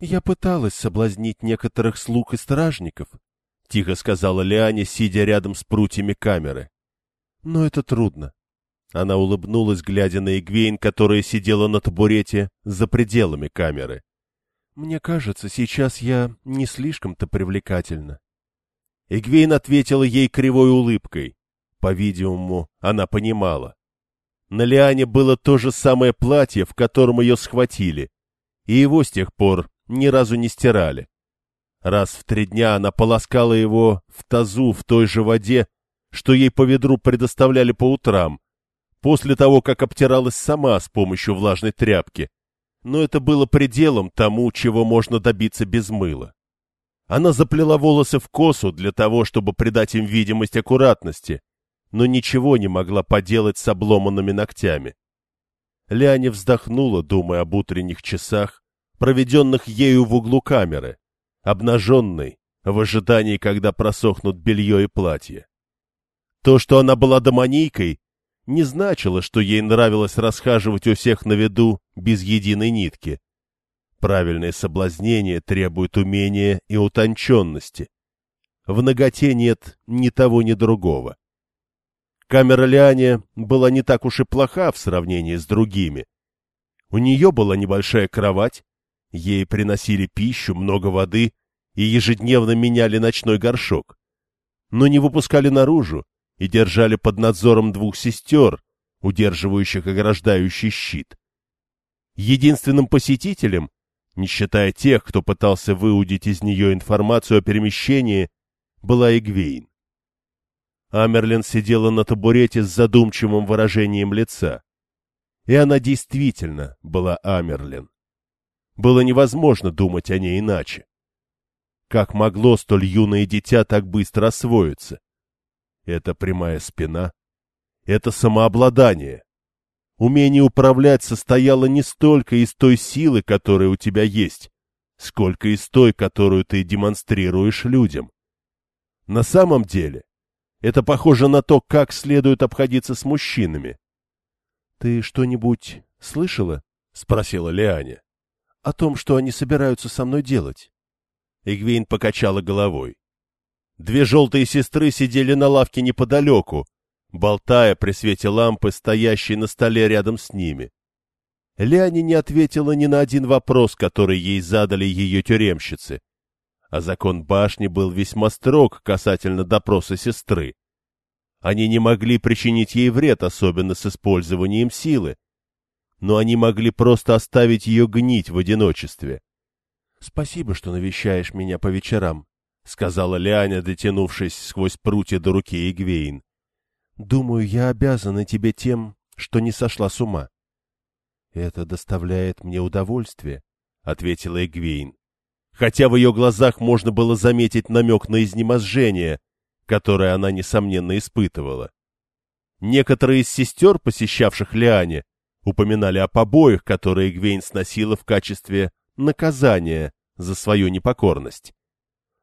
Я пыталась соблазнить некоторых слуг и стражников, — тихо сказала Лиане, сидя рядом с прутьями камеры. Но это трудно. Она улыбнулась, глядя на Игвейн, которая сидела на табурете за пределами камеры. Мне кажется, сейчас я не слишком-то привлекательна. Игвейн ответила ей кривой улыбкой. По-видимому, она понимала. На Лиане было то же самое платье, в котором ее схватили, и его с тех пор ни разу не стирали. Раз в три дня она полоскала его в тазу в той же воде, что ей по ведру предоставляли по утрам, после того, как обтиралась сама с помощью влажной тряпки. Но это было пределом тому, чего можно добиться без мыла. Она заплела волосы в косу для того, чтобы придать им видимость аккуратности, но ничего не могла поделать с обломанными ногтями. Ляня вздохнула, думая об утренних часах, проведенных ею в углу камеры, обнаженной, в ожидании, когда просохнут белье и платье. То, что она была домонийкой, не значило, что ей нравилось расхаживать у всех на виду без единой нитки. Правильное соблазнение требует умения и утонченности. В ноготе нет ни того, ни другого. Камера Лиане была не так уж и плоха в сравнении с другими. У нее была небольшая кровать, ей приносили пищу, много воды и ежедневно меняли ночной горшок. Но не выпускали наружу и держали под надзором двух сестер, удерживающих ограждающий щит. Единственным посетителем не считая тех, кто пытался выудить из нее информацию о перемещении, была Игвейн. Амерлин сидела на табурете с задумчивым выражением лица. И она действительно была Амерлин. Было невозможно думать о ней иначе. Как могло столь юное дитя так быстро освоиться? Это прямая спина, это самообладание, Умение управлять состояло не столько из той силы, которая у тебя есть, сколько из той, которую ты демонстрируешь людям. На самом деле, это похоже на то, как следует обходиться с мужчинами. — Ты что-нибудь слышала? — спросила Лианя. — О том, что они собираются со мной делать. Игвейн покачала головой. Две желтые сестры сидели на лавке неподалеку, болтая при свете лампы, стоящей на столе рядом с ними. Ляни не ответила ни на один вопрос, который ей задали ее тюремщицы. А закон башни был весьма строг касательно допроса сестры. Они не могли причинить ей вред, особенно с использованием силы. Но они могли просто оставить ее гнить в одиночестве. — Спасибо, что навещаешь меня по вечерам, — сказала Ляня, дотянувшись сквозь прутья до руки Игвейн. Думаю, я обязана тебе тем, что не сошла с ума. — Это доставляет мне удовольствие, — ответила Эгвейн. Хотя в ее глазах можно было заметить намек на изнеможение, которое она, несомненно, испытывала. Некоторые из сестер, посещавших Лиане, упоминали о побоях, которые Эгвейн сносила в качестве наказания за свою непокорность.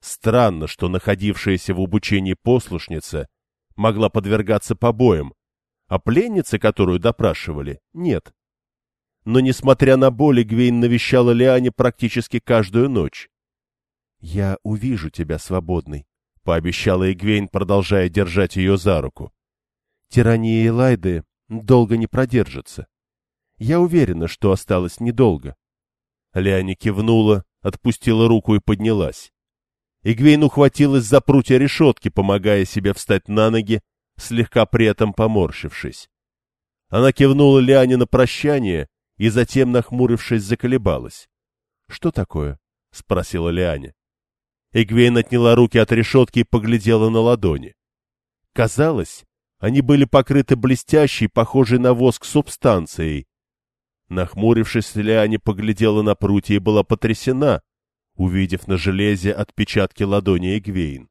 Странно, что находившаяся в обучении послушница могла подвергаться побоям, а пленница, которую допрашивали, нет. Но, несмотря на боль, Гвейн навещала Лиане практически каждую ночь. — Я увижу тебя свободной, — пообещала Игвейн, продолжая держать ее за руку. — Тирания Элайды долго не продержится. Я уверена, что осталось недолго. Лиане кивнула, отпустила руку и поднялась. Игвейн ухватилась за прутья решетки, помогая себе встать на ноги, слегка при этом поморщившись. Она кивнула Лиане на прощание и затем, нахмурившись, заколебалась. — Что такое? — спросила Лиане. Игвейн отняла руки от решетки и поглядела на ладони. Казалось, они были покрыты блестящей, похожей на воск субстанцией. Нахмурившись, Лиане поглядела на прутья и была потрясена, увидев на железе отпечатки ладони Эгвейн.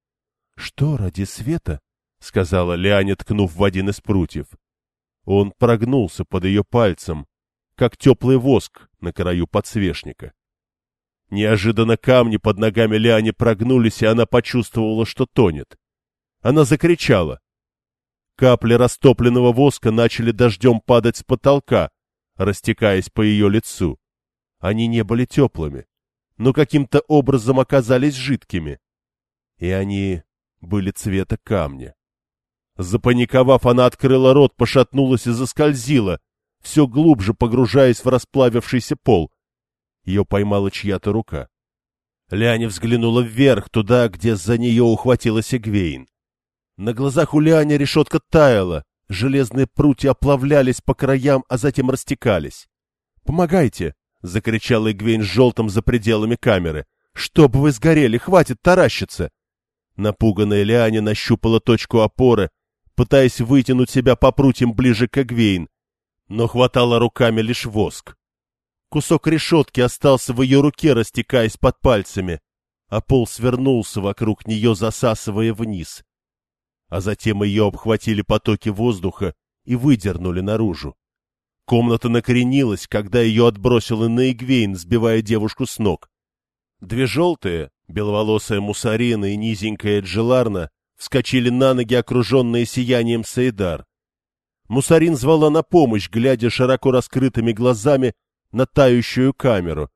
— Что ради света? — сказала Ляня, ткнув в один из прутьев. Он прогнулся под ее пальцем, как теплый воск на краю подсвечника. Неожиданно камни под ногами Ляни прогнулись, и она почувствовала, что тонет. Она закричала. Капли растопленного воска начали дождем падать с потолка, растекаясь по ее лицу. Они не были теплыми но каким-то образом оказались жидкими. И они были цвета камня. Запаниковав, она открыла рот, пошатнулась и заскользила, все глубже погружаясь в расплавившийся пол. Ее поймала чья-то рука. Ляня взглянула вверх, туда, где за нее ухватилась Эгвейн. На глазах у Ляни решетка таяла, железные прутья оплавлялись по краям, а затем растекались. «Помогайте!» — закричала Эгвейн желтым за пределами камеры. «Чтоб вы сгорели! Хватит таращиться!» Напуганная Лианя нащупала точку опоры, пытаясь вытянуть себя по прутьям ближе к Эгвейн, но хватало руками лишь воск. Кусок решетки остался в ее руке, растекаясь под пальцами, а пол свернулся вокруг нее, засасывая вниз. А затем ее обхватили потоки воздуха и выдернули наружу. Комната накренилась, когда ее отбросило на Игвейн, сбивая девушку с ног. Две желтые, беловолосая Мусарина и низенькая Джиларна, вскочили на ноги, окруженные сиянием Сейдар. Мусарин звала на помощь, глядя широко раскрытыми глазами на тающую камеру.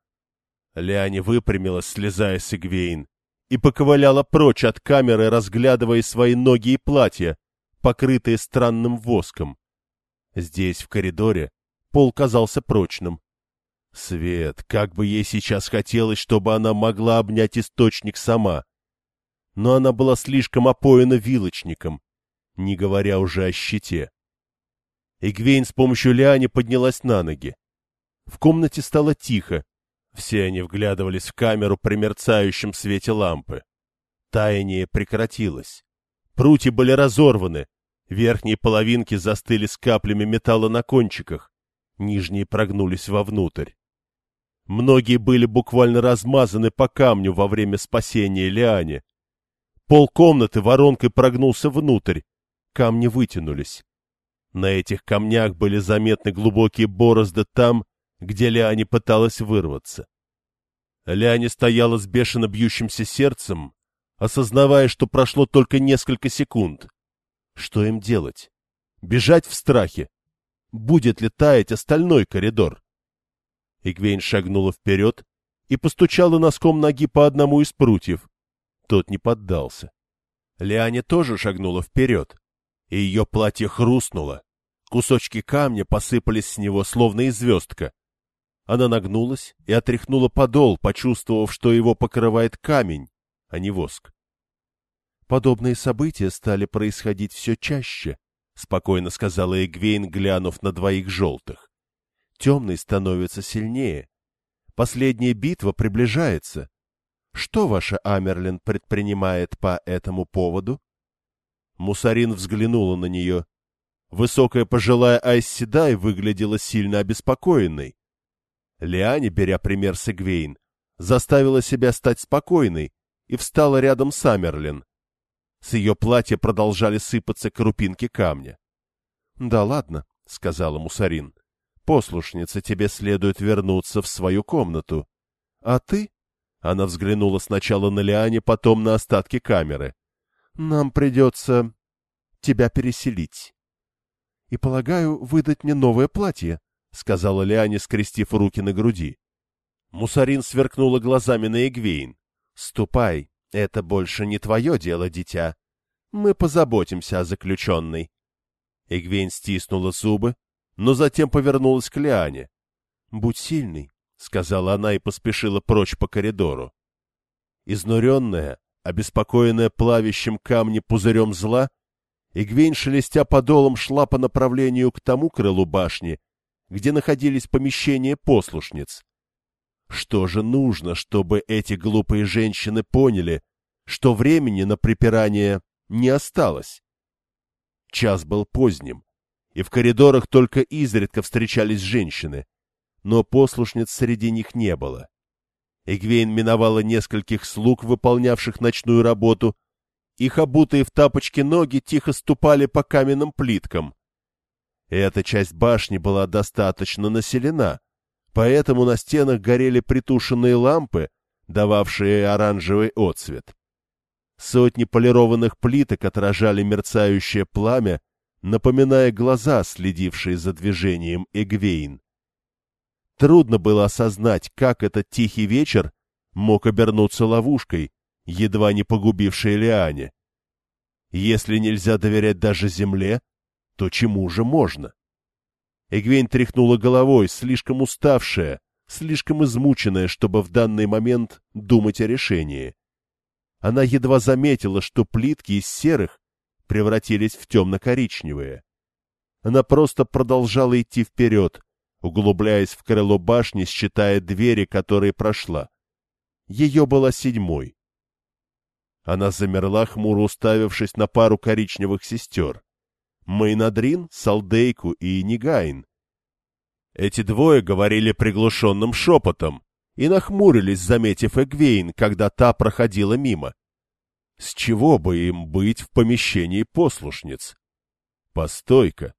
Ляне выпрямилась, слезая с Игвейн, и поковыляла прочь от камеры, разглядывая свои ноги и платья, покрытые странным воском. Здесь, в коридоре, Пол казался прочным. Свет, как бы ей сейчас хотелось, чтобы она могла обнять источник сама. Но она была слишком опоена вилочником, не говоря уже о щите. Игвейн с помощью Лиани поднялась на ноги. В комнате стало тихо. Все они вглядывались в камеру при мерцающем свете лампы. Таяние прекратилось. Прутья были разорваны, верхние половинки застыли с каплями металла на кончиках нижние прогнулись вовнутрь. Многие были буквально размазаны по камню во время спасения Лиане. Пол комнаты воронкой прогнулся внутрь, камни вытянулись. На этих камнях были заметны глубокие борозды там, где Лиане пыталась вырваться. Лиане стояла с бешено бьющимся сердцем, осознавая, что прошло только несколько секунд. Что им делать? Бежать в страхе? будет ли таять остальной коридор. Игвейн шагнула вперед и постучала носком ноги по одному из прутьев. Тот не поддался. Лиане тоже шагнула вперед, и ее платье хрустнуло. Кусочки камня посыпались с него, словно и звездка. Она нагнулась и отряхнула подол, почувствовав, что его покрывает камень, а не воск. Подобные события стали происходить все чаще, — спокойно сказала Эгвейн, глянув на двоих желтых. — Темный становится сильнее. Последняя битва приближается. Что ваша Амерлин предпринимает по этому поводу? Мусарин взглянула на нее. Высокая пожилая Айсседай выглядела сильно обеспокоенной. Лиане, беря пример с Эгвейн, заставила себя стать спокойной и встала рядом с Амерлин. С ее платья продолжали сыпаться крупинки камня. — Да ладно, — сказала Мусарин. — Послушница, тебе следует вернуться в свою комнату. А ты? Она взглянула сначала на Лиане, потом на остатки камеры. — Нам придется тебя переселить. — И, полагаю, выдать мне новое платье, — сказала Лиане, скрестив руки на груди. Мусарин сверкнула глазами на Эгвейн. — Ступай, это больше не твое дело, дитя. Мы позаботимся о заключенной. Эгвейн стиснула зубы, но затем повернулась к Лиане. — Будь сильный, — сказала она и поспешила прочь по коридору. Изнуренная, обеспокоенная плавящим камни пузырем зла, Игвейн, шелестя подолом, шла по направлению к тому крылу башни, где находились помещения послушниц. Что же нужно, чтобы эти глупые женщины поняли, что времени на припирание не осталось? Час был поздним, и в коридорах только изредка встречались женщины, но послушниц среди них не было. Эгвейн миновала нескольких слуг, выполнявших ночную работу, их обутые в тапочки ноги тихо ступали по каменным плиткам. Эта часть башни была достаточно населена, поэтому на стенах горели притушенные лампы, дававшие оранжевый отцвет. Сотни полированных плиток отражали мерцающее пламя, напоминая глаза, следившие за движением Эгвейн. Трудно было осознать, как этот тихий вечер мог обернуться ловушкой, едва не погубившей Лиане. Если нельзя доверять даже земле, то чему же можно? Эгвейн тряхнула головой, слишком уставшая, слишком измученная, чтобы в данный момент думать о решении. Она едва заметила, что плитки из серых превратились в темно-коричневые. Она просто продолжала идти вперед, углубляясь в крыло башни, считая двери, которые прошла. Ее была седьмой. Она замерла, хмуро уставившись на пару коричневых сестер. Майнадрин, Салдейку и Нигайн. Эти двое говорили приглушенным шепотом и нахмурились, заметив Эгвейн, когда та проходила мимо. С чего бы им быть в помещении послушниц? Постойка.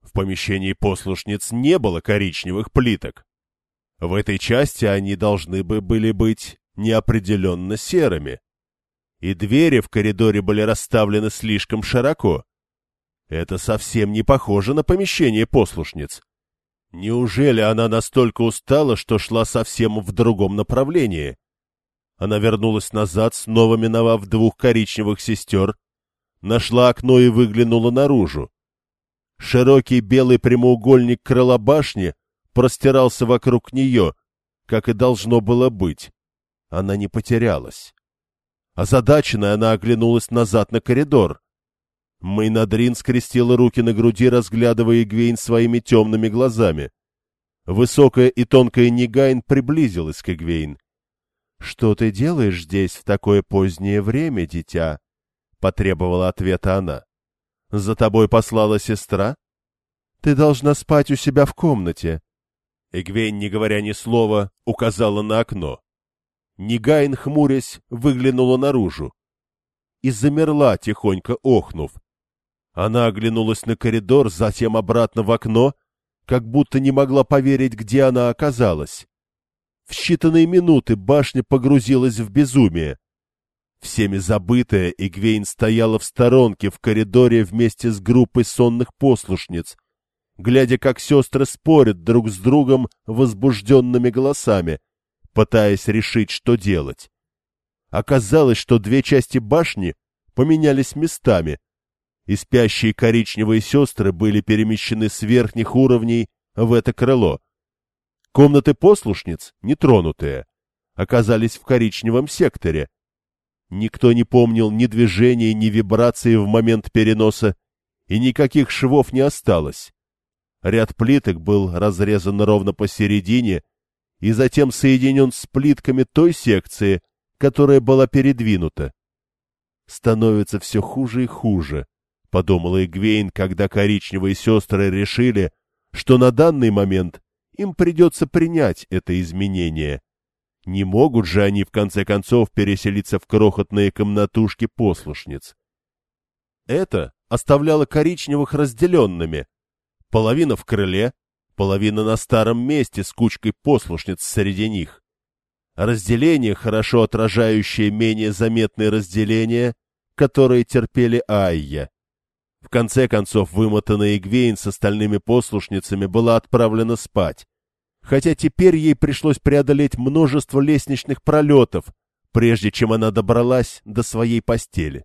В помещении послушниц не было коричневых плиток. В этой части они должны бы были быть неопределенно серыми. И двери в коридоре были расставлены слишком широко. Это совсем не похоже на помещение послушниц. Неужели она настолько устала, что шла совсем в другом направлении? Она вернулась назад, снова миновав двух коричневых сестер, нашла окно и выглянула наружу. Широкий белый прямоугольник крыла башни простирался вокруг нее, как и должно было быть. Она не потерялась. Озадаченная, она оглянулась назад на коридор. Майнадрин скрестила руки на груди, разглядывая Игвейн своими темными глазами. Высокая и тонкая Нигайн приблизилась к Игвейн. — Что ты делаешь здесь в такое позднее время, дитя? — потребовала ответа она. — За тобой послала сестра? Ты должна спать у себя в комнате. Эгвейн, не говоря ни слова, указала на окно. Нигайн, хмурясь, выглянула наружу и замерла, тихонько охнув. Она оглянулась на коридор, затем обратно в окно, как будто не могла поверить, где она оказалась. В считанные минуты башня погрузилась в безумие. Всеми забытая, Игвейн стояла в сторонке в коридоре вместе с группой сонных послушниц, глядя, как сестры спорят друг с другом возбужденными голосами, пытаясь решить, что делать. Оказалось, что две части башни поменялись местами, и спящие коричневые сестры были перемещены с верхних уровней в это крыло. Комнаты послушниц, нетронутые, оказались в коричневом секторе. Никто не помнил ни движения, ни вибрации в момент переноса, и никаких швов не осталось. Ряд плиток был разрезан ровно посередине и затем соединен с плитками той секции, которая была передвинута. Становится все хуже и хуже, — подумала Игвейн, когда коричневые сестры решили, что на данный момент им придется принять это изменение. Не могут же они, в конце концов, переселиться в крохотные комнатушки послушниц. Это оставляло коричневых разделенными. Половина в крыле, половина на старом месте с кучкой послушниц среди них. Разделение, хорошо отражающее менее заметные разделения, которые терпели Айя. В конце концов, вымотанная Игвейн с остальными послушницами была отправлена спать, хотя теперь ей пришлось преодолеть множество лестничных пролетов, прежде чем она добралась до своей постели.